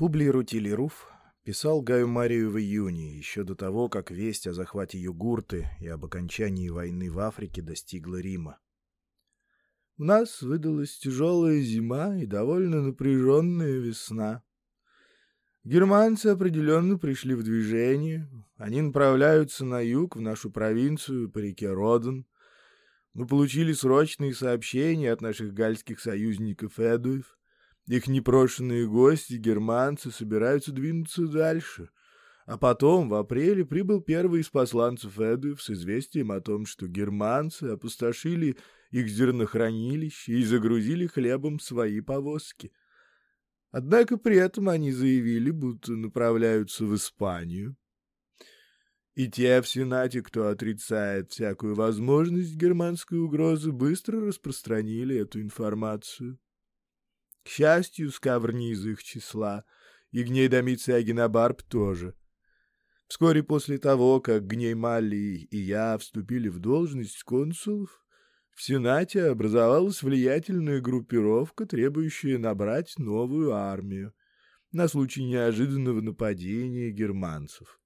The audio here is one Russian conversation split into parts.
Публий Рутилируф писал Гаю Марию в июне, еще до того, как весть о захвате Югурты и об окончании войны в Африке достигла Рима. У нас выдалась тяжелая зима и довольно напряженная весна. Германцы определенно пришли в движение. Они направляются на юг, в нашу провинцию, по реке Роден. Мы получили срочные сообщения от наших гальских союзников Эдуев. Их непрошенные гости, германцы, собираются двинуться дальше. А потом, в апреле, прибыл первый из посланцев Эдуев с известием о том, что германцы опустошили их зернохранилище и загрузили хлебом свои повозки. Однако при этом они заявили, будто направляются в Испанию. И те в Сенате, кто отрицает всякую возможность германской угрозы, быстро распространили эту информацию. Счастью, Скавр не из их числа, и Гней Домиций Агинабарб тоже. Вскоре после того, как Гней Малли и я вступили в должность консулов, в Сенате образовалась влиятельная группировка, требующая набрать новую армию на случай неожиданного нападения германцев.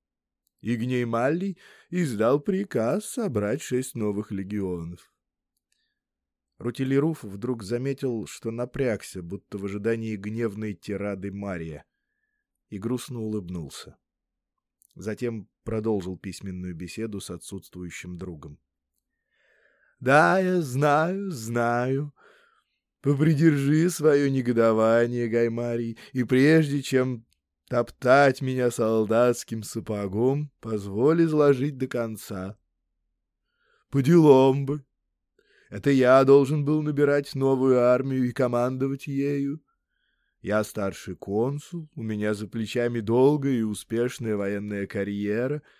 Игней Маллий издал приказ собрать шесть новых легионов. Рутилируф вдруг заметил, что напрягся, будто в ожидании гневной тирады Мария, и грустно улыбнулся. Затем продолжил письменную беседу с отсутствующим другом. Да, я знаю, знаю. Попридержи свое негодование, Гаймарий, и прежде чем топтать меня солдатским сапогом, позволь изложить до конца. По делам бы. Это я должен был набирать новую армию и командовать ею. Я старший консул, у меня за плечами долгая и успешная военная карьера —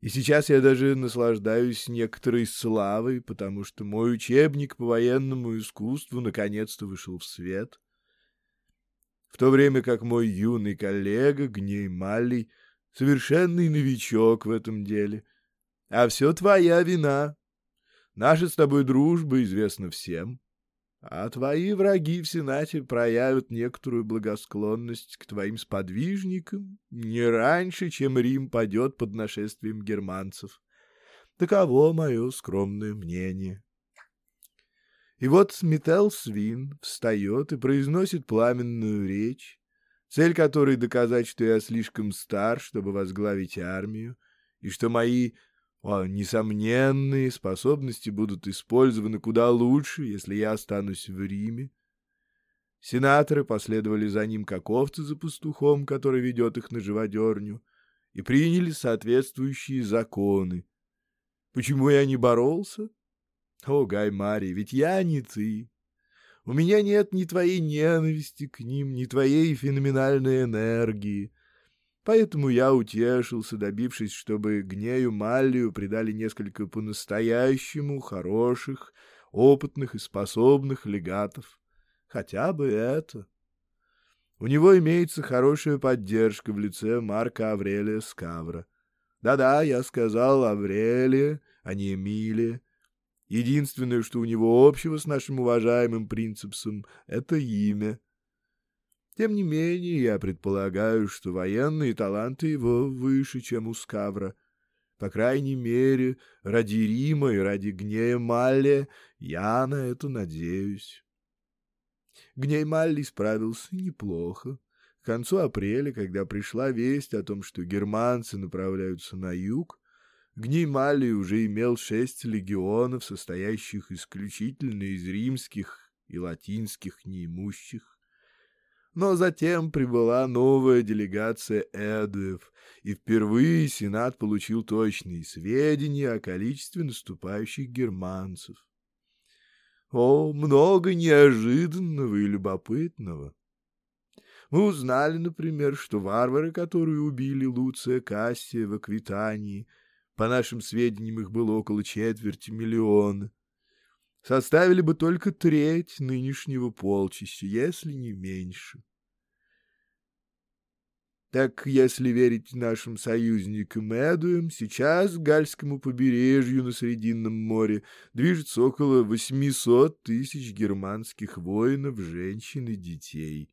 и сейчас я даже наслаждаюсь некоторой славой, потому что мой учебник по военному искусству наконец-то вышел в свет. В то время как мой юный коллега Гней Маллий совершенный новичок в этом деле. А все твоя вина. Наша с тобой дружба известна всем. А твои враги в Сенате проявят некоторую благосклонность к твоим сподвижникам не раньше, чем Рим падет под нашествием германцев. Таково мое скромное мнение. И вот Метел Свин встает и произносит пламенную речь, цель которой доказать, что я слишком стар, чтобы возглавить армию, и что мои несомненные способности будут использованы куда лучше, если я останусь в Риме. Сенаторы последовали за ним как овцы за пастухом, который ведет их на живодерню, и приняли соответствующие законы. Почему я не боролся? О, Гай Марий, ведь я не ты. У меня нет ни твоей ненависти к ним, ни твоей феноменальной энергии. Поэтому я утешился, добившись, чтобы Гнею Маллию придали несколько по-настоящему хороших, опытных и способных легатов. Хотя бы это. У него имеется хорошая поддержка в лице Марка Аврелия Скавра. Да-да, я сказал Аврелия, а не Эмилия. Единственное, что у него общего с нашим уважаемым принципсом, — это имя — тем не менее, я предполагаю, что военные таланты его выше, чем у Скавра. По крайней мере, ради Рима и ради Гнея Малли я на это надеюсь. Гней Малли справился неплохо. К концу апреля, когда пришла весть о том, что германцы направляются на юг, Гней Малли уже имел шесть легионов, состоящих исключительно из римских и латинских неимущих. Но затем прибыла новая делегация эдуев, и впервые Сенат получил точные сведения о количестве наступающих германцев. О, много неожиданного и любопытного! Мы узнали, например, что варвары, которые убили Луция Кассия в Аквитании, по нашим сведениям, их было около четверти миллиона, составили бы только треть нынешнего полчища, если не меньше. Так, если верить нашим союзникам Эдуем, сейчас к Гальскому побережью на Срединном море движется около 800 тысяч германских воинов, женщин и детей.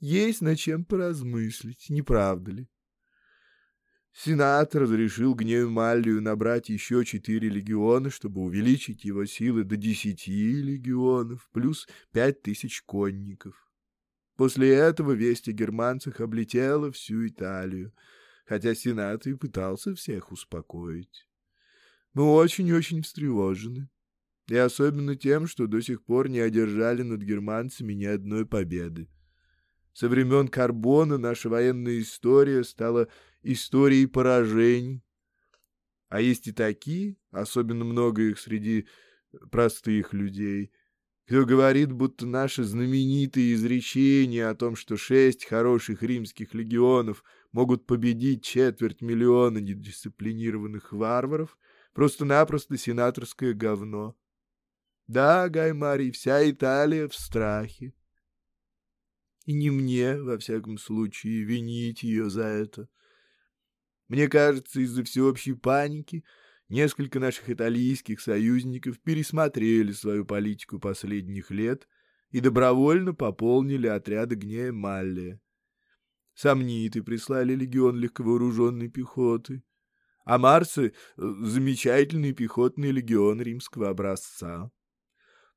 Есть над чем поразмыслить, не правда ли? Сенат разрешил гневу Маллию набрать еще четыре легиона, чтобы увеличить его силы до десяти легионов, плюс пять тысяч конников. После этого весть о германцах облетела всю Италию, хотя Сенат и пытался всех успокоить. Мы очень-очень встревожены, и особенно тем, что до сих пор не одержали над германцами ни одной победы. Со времен Карбона наша военная история стала историей поражений. А есть и такие, особенно много их среди простых людей, кто говорит, будто наши знаменитые изречения о том, что шесть хороших римских легионов могут победить четверть миллиона недисциплинированных варваров, просто-напросто сенаторское говно. Да, Гаймарий, вся Италия в страхе. И не мне, во всяком случае, винить ее за это. Мне кажется, из-за всеобщей паники несколько наших итальянских союзников пересмотрели свою политику последних лет и добровольно пополнили отряды гнея Маллия. Сомниты прислали легион легковооруженной пехоты, а Марсы — замечательный пехотный легион римского образца.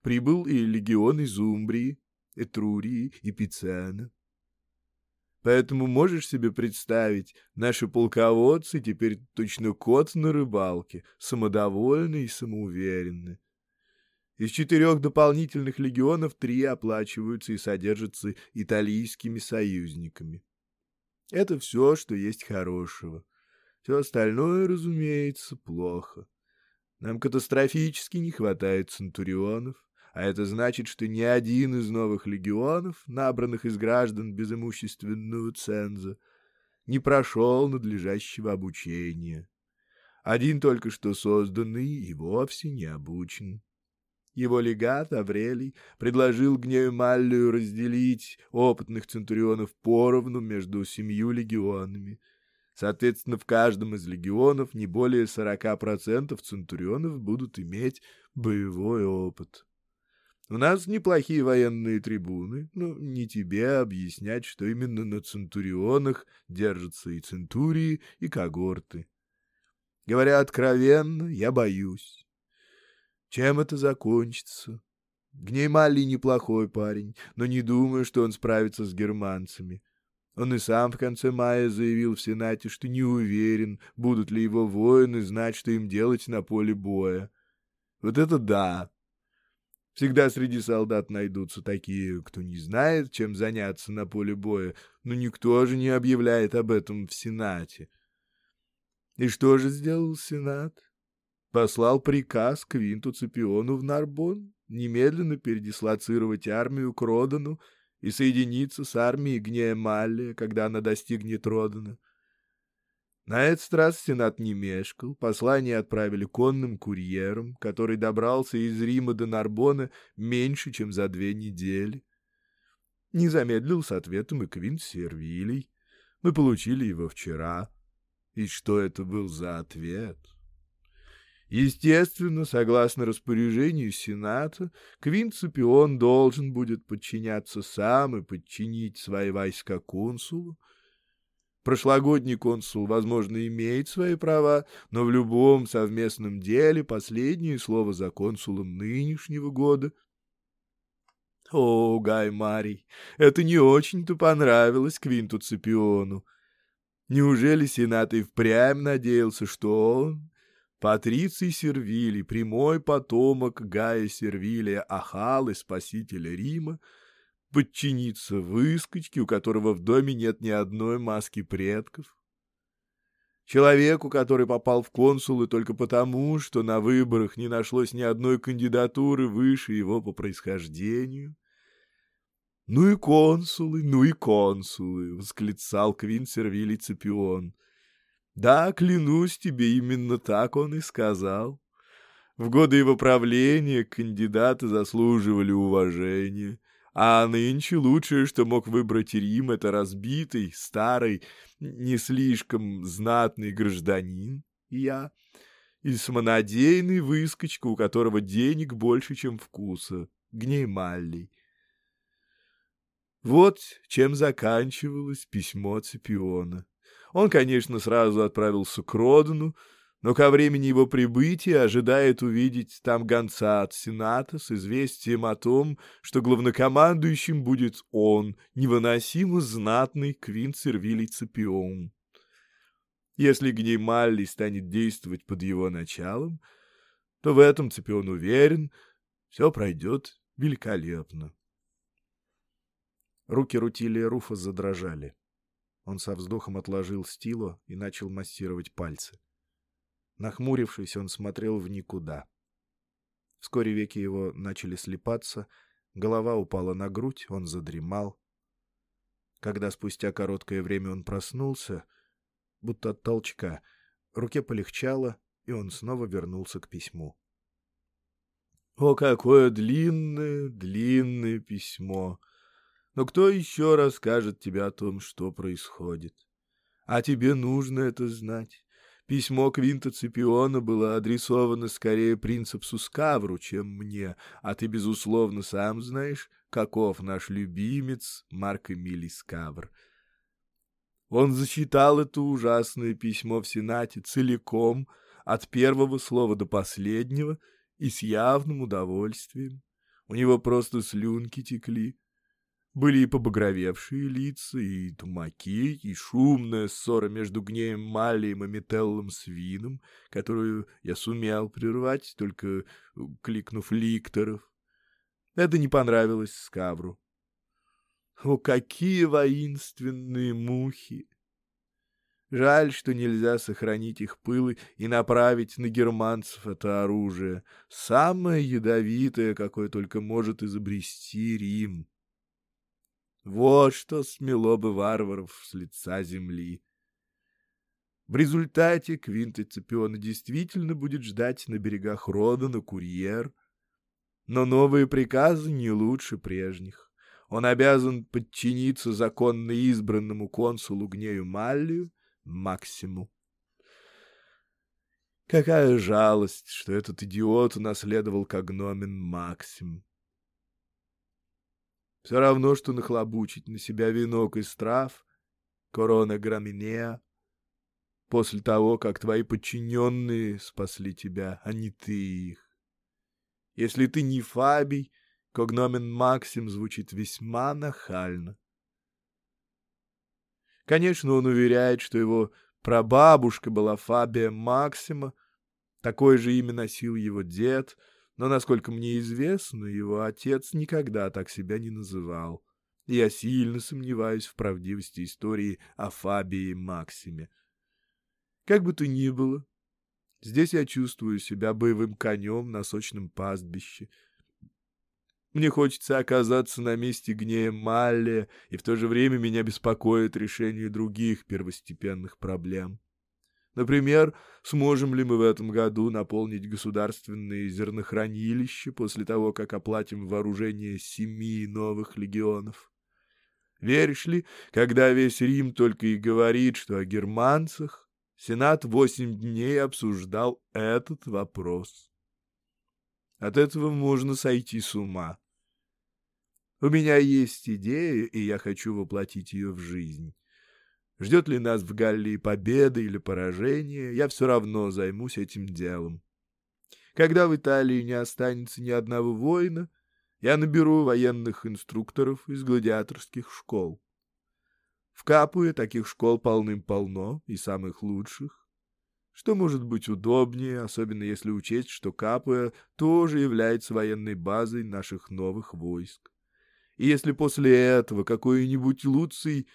Прибыл и легион из Умбрии, Этрурии и Пицена. Поэтому можешь себе представить, наши полководцы теперь точно кот на рыбалке, самодовольны и самоуверенны. Из четырех дополнительных легионов три оплачиваются и содержатся итальянскими союзниками. Это все, что есть хорошего. Все остальное, разумеется, плохо. Нам катастрофически не хватает центурионов, а это значит, что ни один из новых легионов, набранных из граждан без имущественного ценза, не прошел надлежащего обучения. Один только что созданный и вовсе не обучен. Его легат Аврелий предложил гнею Маллию разделить опытных центурионов поровну между семью легионами. Соответственно, в каждом из легионов не более 40% центурионов будут иметь боевой опыт. У нас неплохие военные трибуны, но не тебе объяснять, что именно на центурионах держатся и центурии, и когорты. Говоря откровенно, я боюсь. Чем это закончится? Гнеймали неплохой парень, но не думаю, что он справится с германцами. Он и сам в конце мая заявил в Сенате, что не уверен, будут ли его воины знать, что им делать на поле боя. Вот это да! Всегда среди солдат найдутся такие, кто не знает, чем заняться на поле боя, но никто же не объявляет об этом в Сенате. И что же сделал Сенат? Послал приказ Квинту Цепиону в Нарбон немедленно передислоцировать армию к Родану и соединиться с армией Гнея Маллия, когда она достигнет Родана. На этот раз Сенат не мешкал, послание отправили конным курьером, который добрался из Рима до Нарбона меньше, чем за две недели. Не замедлил с ответом и Квинт Сервилий. Мы получили его вчера. И что это был за ответ? Естественно, согласно распоряжению Сената, Квинт Цепион должен будет подчиняться сам и подчинить свои войска консулу, Прошлогодний консул, возможно, имеет свои права, но в любом совместном деле последнее слово за консулом нынешнего года. О, Гай Марий, это не очень-то понравилось Квинту Цепиону. Неужели Сенат и впрямь надеялся, что он, Патриций Сервилий, прямой потомок Гая Сервилия Ахалы, спасителя Рима, подчиниться выскочке, у которого в доме нет ни одной маски предков? Человеку, который попал в консулы только потому, что на выборах не нашлось ни одной кандидатуры выше его по происхождению? «Ну и консулы, ну и консулы!» — восклицал Квин Сервилий Цепион. «Да, клянусь тебе, именно так он и сказал. В годы его правления кандидаты заслуживали уважения». А нынче лучшее, что мог выбрать Рим, это разбитый, старый, не слишком знатный гражданин, я, и самонадеянный выскочка, у которого денег больше, чем вкуса, гнеймаллий. Вот чем заканчивалось письмо Цепиона. Он, конечно, сразу отправился к Родану, но ко времени его прибытия ожидает увидеть там гонца от Сената с известием о том, что главнокомандующим будет он, невыносимо знатный Квинт Сервилий Цепион. Если Гнеймалли станет действовать под его началом, то в этом Цепион уверен, все пройдет великолепно. Руки Рутилия Руфа задрожали. Он со вздохом отложил стило и начал массировать пальцы. Нахмурившись, он смотрел в никуда. Вскоре веки его начали слепаться, голова упала на грудь, он задремал. Когда спустя короткое время он проснулся, будто от толчка, руке полегчало, и он снова вернулся к письму. О, какое длинное, длинное письмо! Но кто еще расскажет тебе о том, что происходит? А тебе нужно это знать. Письмо Квинта Ципиона было адресовано скорее принцепсу Скавру, чем мне, а ты, безусловно, сам знаешь, каков наш любимец Марк Эмилий Скавр. Он зачитал это ужасное письмо в Сенате целиком, от первого слова до последнего, и с явным удовольствием. У него просто слюнки текли. Были и побагровевшие лица, и тумаки, и шумная ссора между гнеем Малием и Метеллом Свином, которую я сумел прервать, только кликнув ликторов. Это не понравилось Скавру. О, какие воинственные мухи! Жаль, что нельзя сохранить их пылы и направить на германцев это оружие, самое ядовитое, какое только может изобрести Рим. Вот что смело бы варваров с лица земли. В результате Квинт Цепиона действительно будет ждать на берегах Родана курьер, но новые приказы не лучше прежних. Он обязан подчиниться законно избранному консулу Гнею Маллию, Максиму. Какая жалость, что этот идиот унаследовал когномен Максим. Все равно, что нахлобучить на себя венок из трав, корона граминеа, после того, как твои подчиненные спасли тебя, а не ты их. Если ты не Фабий, когномен Максим звучит весьма нахально. Конечно, он уверяет, что его прабабушка была Фабия Максима, такое же имя носил его дед — но, насколько мне известно, его отец никогда так себя не называл. Я сильно сомневаюсь в правдивости истории о Фабии Максиме. Как бы то ни было, здесь я чувствую себя боевым конем на сочном пастбище. Мне хочется оказаться на месте гнея Маллия, и в то же время меня беспокоит решение других первостепенных проблем. Например, сможем ли мы в этом году наполнить государственные зернохранилища после того, как оплатим вооружение семи новых легионов? Веришь ли, когда весь Рим только и говорит, что о германцах, Сенат восемь дней обсуждал этот вопрос. От этого можно сойти с ума. У меня есть идея, и я хочу воплотить ее в жизнь. Ждет ли нас в Галлии победа или поражение, я все равно займусь этим делом. Когда в Италии не останется ни одного воина, я наберу военных инструкторов из гладиаторских школ. В Капуе таких школ полным-полно, и самых лучших. Что может быть удобнее, особенно если учесть, что Капуя тоже является военной базой наших новых войск. И если после этого какой-нибудь Луций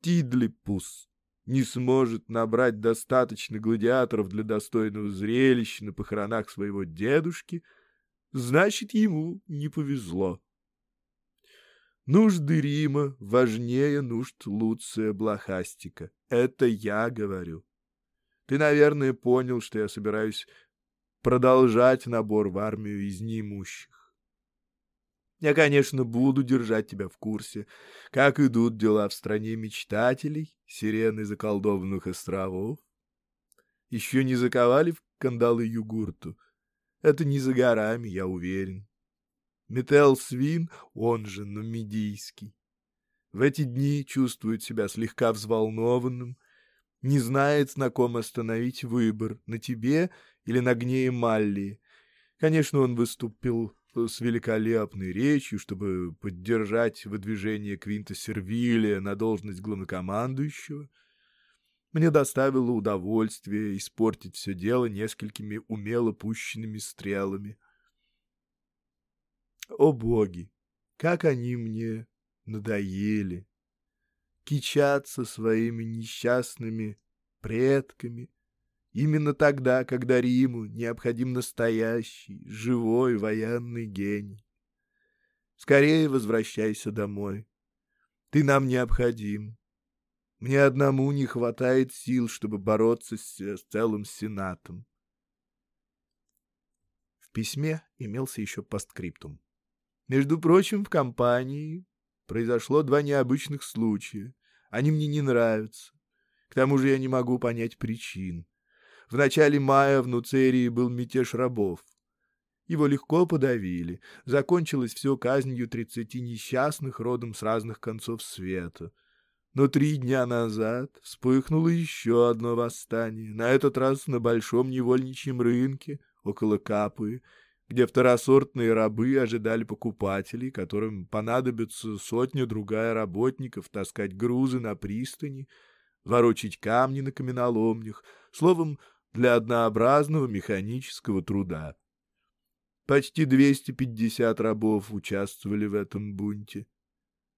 Тидлипус не сможет набрать достаточно гладиаторов для достойного зрелища на похоронах своего дедушки, значит, ему не повезло. Нужды Рима важнее нужд Луция Блохастика. Это я говорю. Ты, наверное, понял, что я собираюсь продолжать набор в армию из неимущих. Я, конечно, буду держать тебя в курсе, как идут дела в стране мечтателей, сирены заколдованных островов. Еще не заковали в кандалы югурту. Это не за горами, я уверен. Метел Свин, он же Нумидийский. В эти дни чувствует себя слегка взволнованным, не знает, на ком остановить выбор, на тебе или на гнее Малли. Конечно, он выступил с великолепной речью, чтобы поддержать выдвижение Квинта Сервилия на должность главнокомандующего. Мне доставило удовольствие испортить все дело несколькими умело пущенными стрелами. О боги! Как они мне надоели! Кичаться своими несчастными предками — Именно тогда, когда Риму необходим настоящий, живой военный гений. Скорее возвращайся домой. Ты нам необходим. Мне одному не хватает сил, чтобы бороться с, с целым Сенатом. В письме имелся еще постскриптум. Между прочим, в компании произошло два необычных случая. Они мне не нравятся. К тому же я не могу понять причин. В начале мая в Нуцерии был мятеж рабов. Его легко подавили. Закончилось все казнью тридцати несчастных родом с разных концов света. Но три дня назад вспыхнуло еще одно восстание, на этот раз на большом невольничьем рынке около Капуи, где второсортные рабы ожидали покупателей, которым понадобится сотня-другая работников таскать грузы на пристани, ворочить камни на каменоломнях, словом, для однообразного механического труда. Почти 250 рабов участвовали в этом бунте.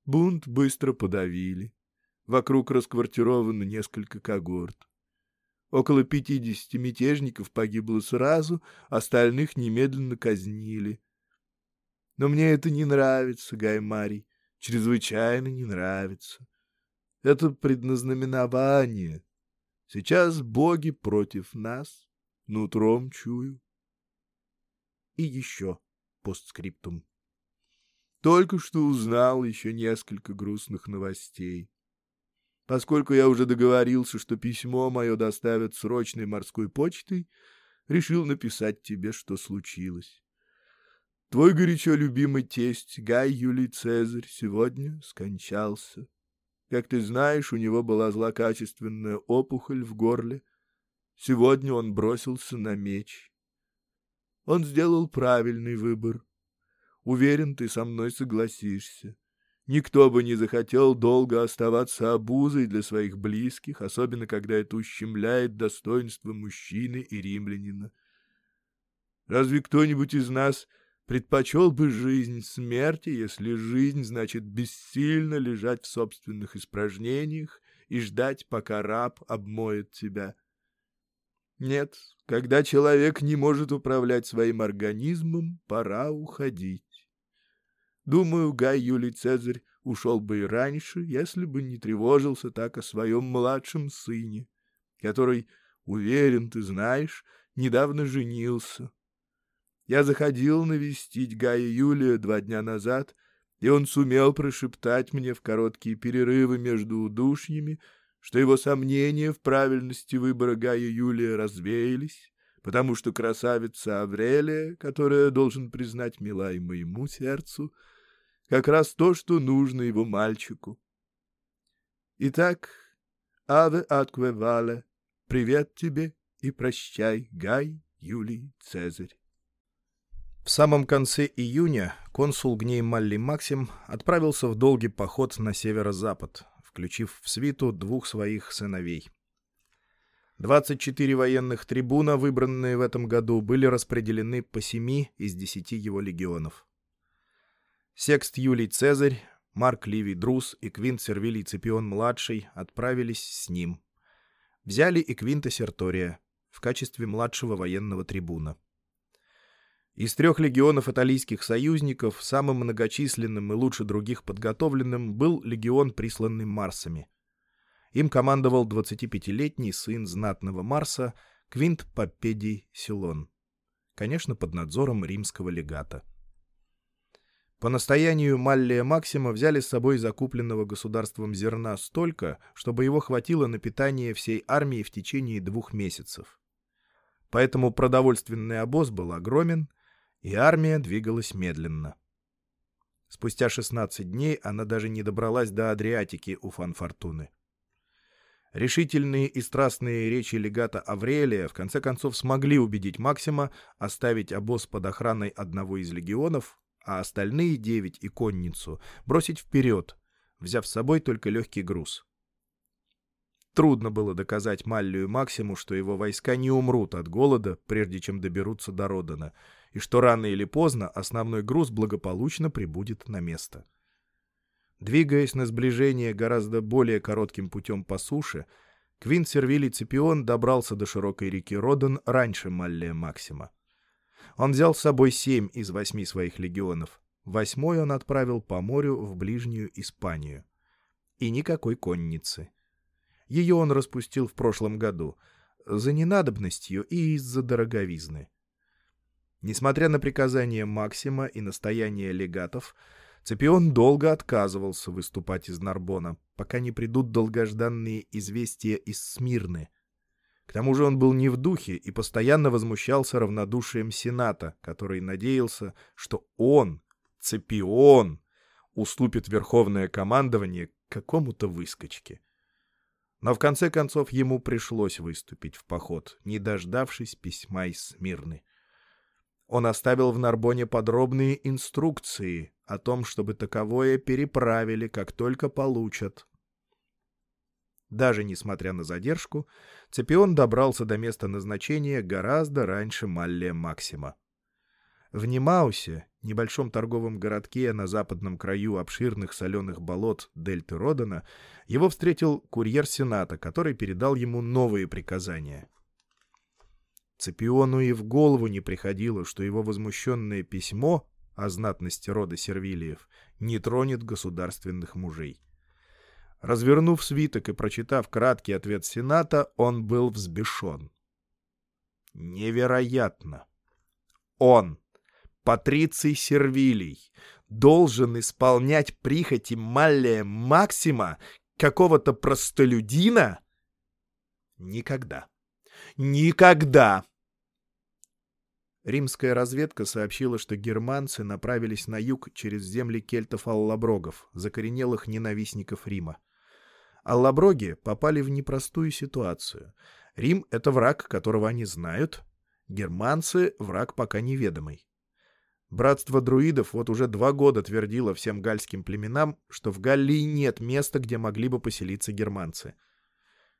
Бунт быстро подавили. Вокруг расквартировано несколько когорт. Около 50 мятежников погибло сразу, остальных немедленно казнили. Но мне это не нравится, Гаймарий, чрезвычайно не нравится. Это предназнаменование, Сейчас боги против нас, нутром чую. И еще постскриптум. Только что узнал еще несколько грустных новостей. Поскольку я уже договорился, что письмо мое доставят срочной морской почтой, решил написать тебе, что случилось. Твой горячо любимый тесть Гай Юлий Цезарь сегодня скончался. Как ты знаешь, у него была злокачественная опухоль в горле. Сегодня он бросился на меч. Он сделал правильный выбор. Уверен, ты со мной согласишься. Никто бы не захотел долго оставаться обузой для своих близких, особенно когда это ущемляет достоинство мужчины и римлянина. Разве кто-нибудь из нас предпочел бы жизнь смерти, если жизнь значит бессильно лежать в собственных испражнениях и ждать, пока раб обмоет тебя. Нет, когда человек не может управлять своим организмом, пора уходить. Думаю, Гай Юлий Цезарь ушел бы и раньше, если бы не тревожился так о своем младшем сыне, который, уверен, ты знаешь, недавно женился. Я заходил навестить Гая Юлия два дня назад, и он сумел прошептать мне в короткие перерывы между удушьями, что его сомнения в правильности выбора Гая Юлия развеялись, потому что красавица Аврелия, которая, должен признать, мила и моему сердцу, как раз то, что нужно его мальчику. Итак, аве аткве вале, привет тебе и прощай, Гай Юлий Цезарь. В самом конце июня консул Гней Малли Максим отправился в долгий поход на северо-запад, включив в свиту двух своих сыновей. 24 военных трибуна, выбранные в этом году, были распределены по семи из десяти его легионов. Секст Юлий Цезарь, Марк Ливий Друз и Квинт Сервилий Ципион-младший отправились с ним. Взяли и Квинта Сертория в качестве младшего военного трибуна. Из трех легионов италийских союзников самым многочисленным и лучше других подготовленным был легион, присланный Марсами. Им командовал 25-летний сын знатного Марса Квинт Попедий Силон. Конечно, под надзором римского легата. По настоянию Маллия Максима взяли с собой закупленного государством зерна столько, чтобы его хватило на питание всей армии в течение двух месяцев. Поэтому продовольственный обоз был огромен — и армия двигалась медленно. Спустя 16 дней она даже не добралась до Адриатики у Фанфортуны. Решительные и страстные речи легата Аврелия в конце концов смогли убедить Максима оставить обоз под охраной одного из легионов, а остальные девять и конницу бросить вперед, взяв с собой только легкий груз. Трудно было доказать Маллию Максиму, что его войска не умрут от голода, прежде чем доберутся до Родана, и что рано или поздно основной груз благополучно прибудет на место. Двигаясь на сближение гораздо более коротким путем по суше, Квинт Сервилий Ципион добрался до широкой реки Родан раньше Маллия Максима. Он взял с собой семь из восьми своих легионов. Восьмой он отправил по морю в ближнюю Испанию. И никакой конницы. Ее он распустил в прошлом году, за ненадобностью и из-за дороговизны. Несмотря на приказания Максима и настояния легатов, Цепион долго отказывался выступать из Нарбона, пока не придут долгожданные известия из Смирны. К тому же он был не в духе и постоянно возмущался равнодушием Сената, который надеялся, что он, Цепион, уступит верховное командование какому-то выскочке. Но в конце концов ему пришлось выступить в поход, не дождавшись письма из Смирны. Он оставил в Нарбоне подробные инструкции о том, чтобы таковое переправили, как только получат. Даже несмотря на задержку, Цепион добрался до места назначения гораздо раньше Маллия Максима. В Немаусе, небольшом торговом городке на западном краю обширных соленых болот Дельты Родана, его встретил курьер Сената, который передал ему новые приказания. Цепиону и в голову не приходило, что его возмущенное письмо о знатности рода Сервилиев не тронет государственных мужей. Развернув свиток и прочитав краткий ответ Сената, он был взбешен. Невероятно! Он, Патриций Сервилий должен исполнять прихоти Маллия Максима, какого-то простолюдина? Никогда. Никогда! Римская разведка сообщила, что германцы направились на юг через земли кельтов-аллаброгов, закоренелых ненавистников Рима. Аллаброги попали в непростую ситуацию. Рим — это враг, которого они знают, германцы — враг пока неведомый. Братство друидов вот уже два года твердило всем гальским племенам, что в Галлии нет места, где могли бы поселиться германцы.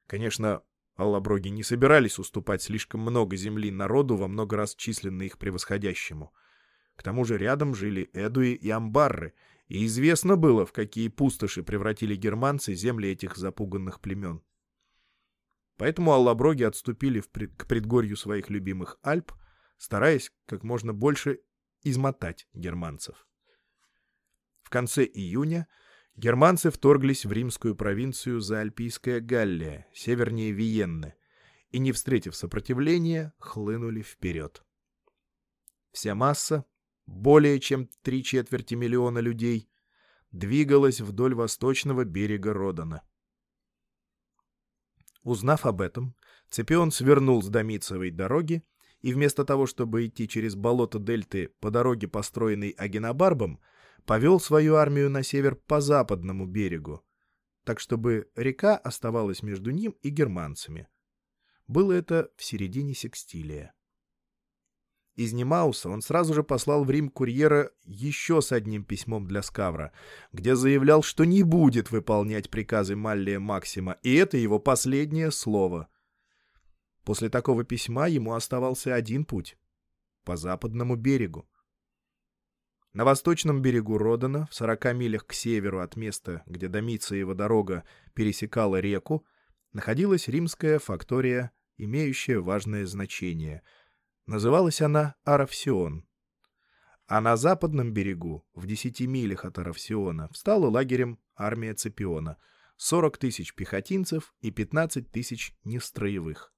Конечно, аллаброги не собирались уступать слишком много земли народу, во много раз численно их превосходящему. К тому же рядом жили Эдуи и Амбарры, и известно было, в какие пустоши превратили германцы земли этих запуганных племен. Поэтому аллаброги отступили пред... к предгорью своих любимых Альп, стараясь как можно больше измотать германцев. В конце июня германцы вторглись в римскую провинцию Заальпийская Галлия, севернее Виенны, и, не встретив сопротивления, хлынули вперед. Вся масса, более чем три четверти миллиона людей, двигалась вдоль восточного берега Родана. Узнав об этом, Цепион свернул с Домицевой дороги и вместо того, чтобы идти через болото Дельты по дороге, построенной Агенобарбом, повел свою армию на север по западному берегу, так чтобы река оставалась между ним и германцами. Было это в середине Секстилия. Из Немауса он сразу же послал в Рим курьера еще с одним письмом для Скавра, где заявлял, что не будет выполнять приказы Маллия Максима, и это его последнее слово. После такого письма ему оставался один путь — по западному берегу. На восточном берегу Родана, в 40 милях к северу от места, где Домициева дорога пересекала реку, находилась римская фактория, имеющая важное значение. Называлась она Аравсион. А на западном берегу, в 10 милях от Аравсиона, встала лагерем армия Цепиона — 40 тысяч пехотинцев и 15 тысяч нестроевых.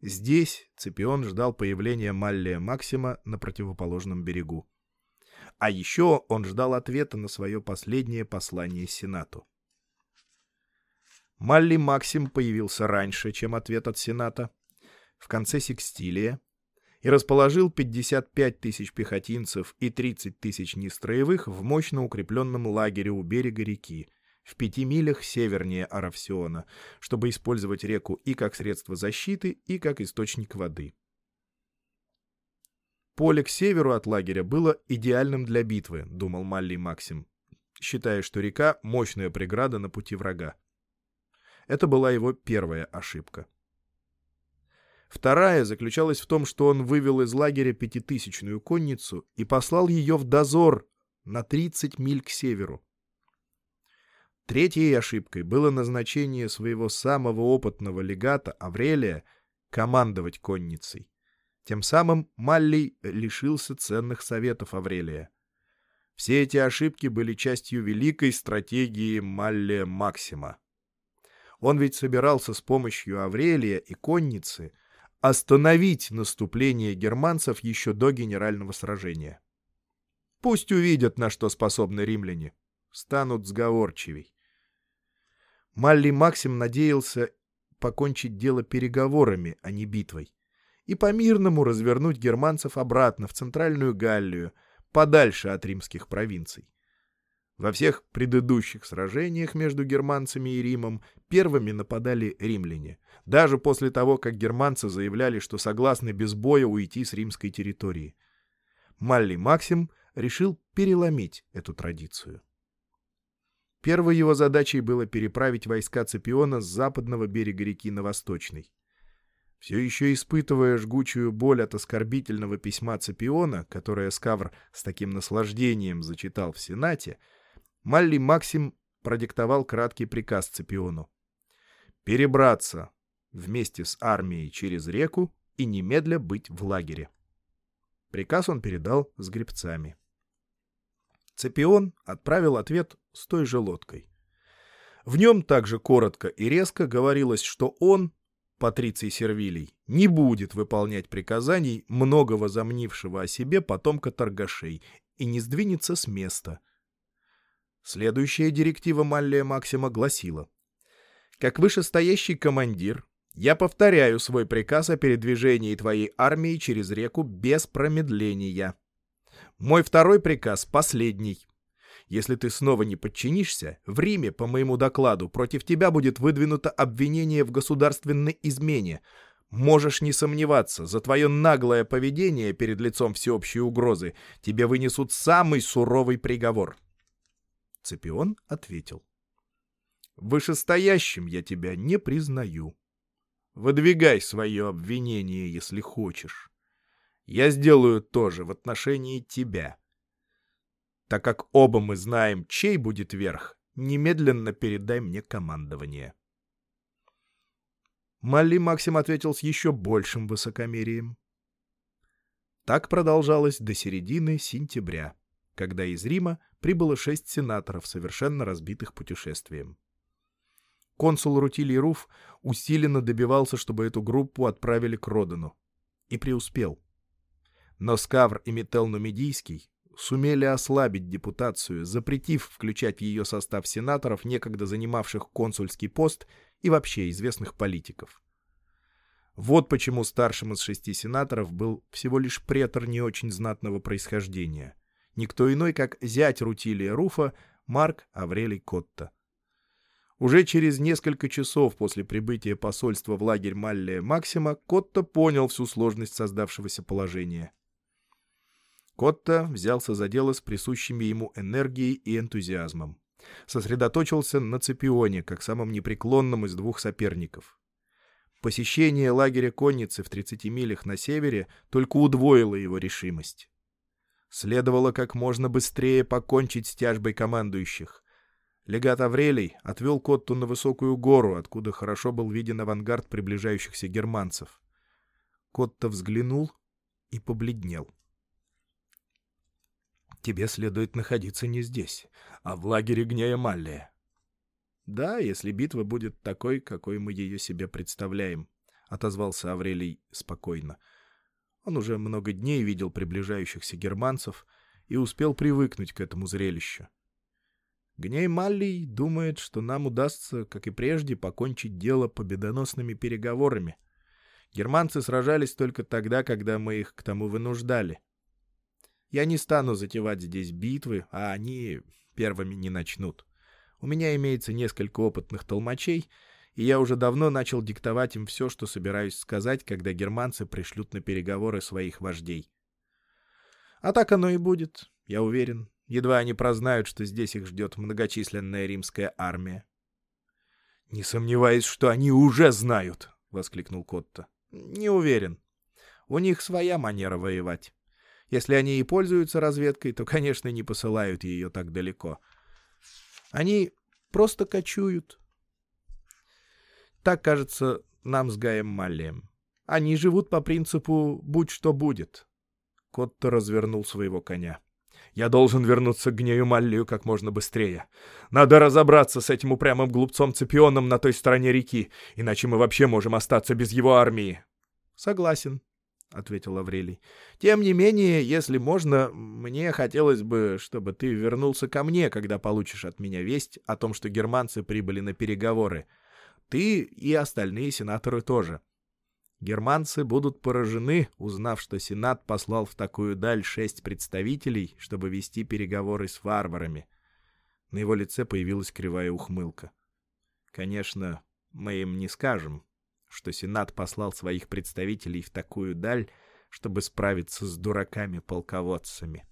Здесь Цепион ждал появления Маллия Максима на противоположном берегу. А еще он ждал ответа на свое последнее послание Сенату. Малли Максим появился раньше, чем ответ от Сената, в конце Секстилия, и расположил 55 тысяч пехотинцев и 30 тысяч нестроевых в мощно укрепленном лагере у берега реки, в пяти милях севернее Аравсиона, чтобы использовать реку и как средство защиты, и как источник воды. Поле к северу от лагеря было идеальным для битвы, думал Малли Максим, считая, что река — мощная преграда на пути врага. Это была его первая ошибка. Вторая заключалась в том, что он вывел из лагеря пятитысячную конницу и послал ее в дозор на 30 миль к северу. Третьей ошибкой было назначение своего самого опытного легата Аврелия командовать конницей. Тем самым Маллий лишился ценных советов Аврелия. Все эти ошибки были частью великой стратегии Маллия Максима. Он ведь собирался с помощью Аврелия и конницы остановить наступление германцев еще до генерального сражения. Пусть увидят, на что способны римляне. Станут сговорчивей. Малли Максим надеялся покончить дело переговорами, а не битвой, и по-мирному развернуть германцев обратно в Центральную Галлию, подальше от римских провинций. Во всех предыдущих сражениях между германцами и Римом первыми нападали римляне, даже после того, как германцы заявляли, что согласны без боя уйти с римской территории. Малли Максим решил переломить эту традицию. Первой его задачей было переправить войска Цепиона с западного берега реки на восточный. Все еще испытывая жгучую боль от оскорбительного письма Цепиона, которое Скавр с таким наслаждением зачитал в Сенате, Малли Максим продиктовал краткий приказ Цепиону. «Перебраться вместе с армией через реку и немедля быть в лагере». Приказ он передал с гребцами. Цепион отправил ответ с той же лодкой. В нем также коротко и резко говорилось, что он, Патриций Сервилий, не будет выполнять приказаний много возомнившего о себе потомка торгашей и не сдвинется с места. Следующая директива Маллия Максима гласила. «Как вышестоящий командир, я повторяю свой приказ о передвижении твоей армии через реку без промедления. Мой второй приказ последний. Если ты снова не подчинишься, в Риме, по моему докладу, против тебя будет выдвинуто обвинение в государственной измене. Можешь не сомневаться, за твое наглое поведение перед лицом всеобщей угрозы тебе вынесут самый суровый приговор. Цепион ответил. Вышестоящим я тебя не признаю. Выдвигай свое обвинение, если хочешь я сделаю то же в отношении тебя. Так как оба мы знаем, чей будет верх, немедленно передай мне командование. Малли Максим ответил с еще большим высокомерием. Так продолжалось до середины сентября, когда из Рима прибыло шесть сенаторов, совершенно разбитых путешествием. Консул Рутилий Руф усиленно добивался, чтобы эту группу отправили к Родану. И преуспел. Но Скавр и Метел Нумидийский сумели ослабить депутацию, запретив включать в ее состав сенаторов, некогда занимавших консульский пост и вообще известных политиков. Вот почему старшим из шести сенаторов был всего лишь претор не очень знатного происхождения. Никто иной, как зять Рутилия Руфа, Марк Аврелий Котта. Уже через несколько часов после прибытия посольства в лагерь Маллия Максима Котта понял всю сложность создавшегося положения. Котта взялся за дело с присущими ему энергией и энтузиазмом. Сосредоточился на Цепионе, как самом непреклонном из двух соперников. Посещение лагеря конницы в 30 милях на севере только удвоило его решимость. Следовало как можно быстрее покончить с тяжбой командующих. Легат Аврелий отвел Котту на высокую гору, откуда хорошо был виден авангард приближающихся германцев. Котта взглянул и побледнел. Тебе следует находиться не здесь, а в лагере Гнея Маллия. Да, если битва будет такой, какой мы ее себе представляем, — отозвался Аврелий спокойно. Он уже много дней видел приближающихся германцев и успел привыкнуть к этому зрелищу. Гней Маллий думает, что нам удастся, как и прежде, покончить дело победоносными переговорами. Германцы сражались только тогда, когда мы их к тому вынуждали. Я не стану затевать здесь битвы, а они первыми не начнут. У меня имеется несколько опытных толмачей, и я уже давно начал диктовать им все, что собираюсь сказать, когда германцы пришлют на переговоры своих вождей. А так оно и будет, я уверен. Едва они прознают, что здесь их ждет многочисленная римская армия. — Не сомневаюсь, что они уже знают, — воскликнул Котто. — Не уверен. У них своя манера воевать. Если они и пользуются разведкой, то, конечно, не посылают ее так далеко. Они просто кочуют. Так, кажется, нам с Гаем Маллием. Они живут по принципу «будь что будет». Котто развернул своего коня. Я должен вернуться к Гнею Маллию как можно быстрее. Надо разобраться с этим упрямым глупцом Цепионом на той стороне реки, иначе мы вообще можем остаться без его армии. — Согласен, — ответил Аврелий. — Тем не менее, если можно, мне хотелось бы, чтобы ты вернулся ко мне, когда получишь от меня весть о том, что германцы прибыли на переговоры. Ты и остальные сенаторы тоже. — Германцы будут поражены, узнав, что Сенат послал в такую даль шесть представителей, чтобы вести переговоры с варварами. На его лице появилась кривая ухмылка. Конечно, мы им не скажем, что Сенат послал своих представителей в такую даль, чтобы справиться с дураками-полководцами.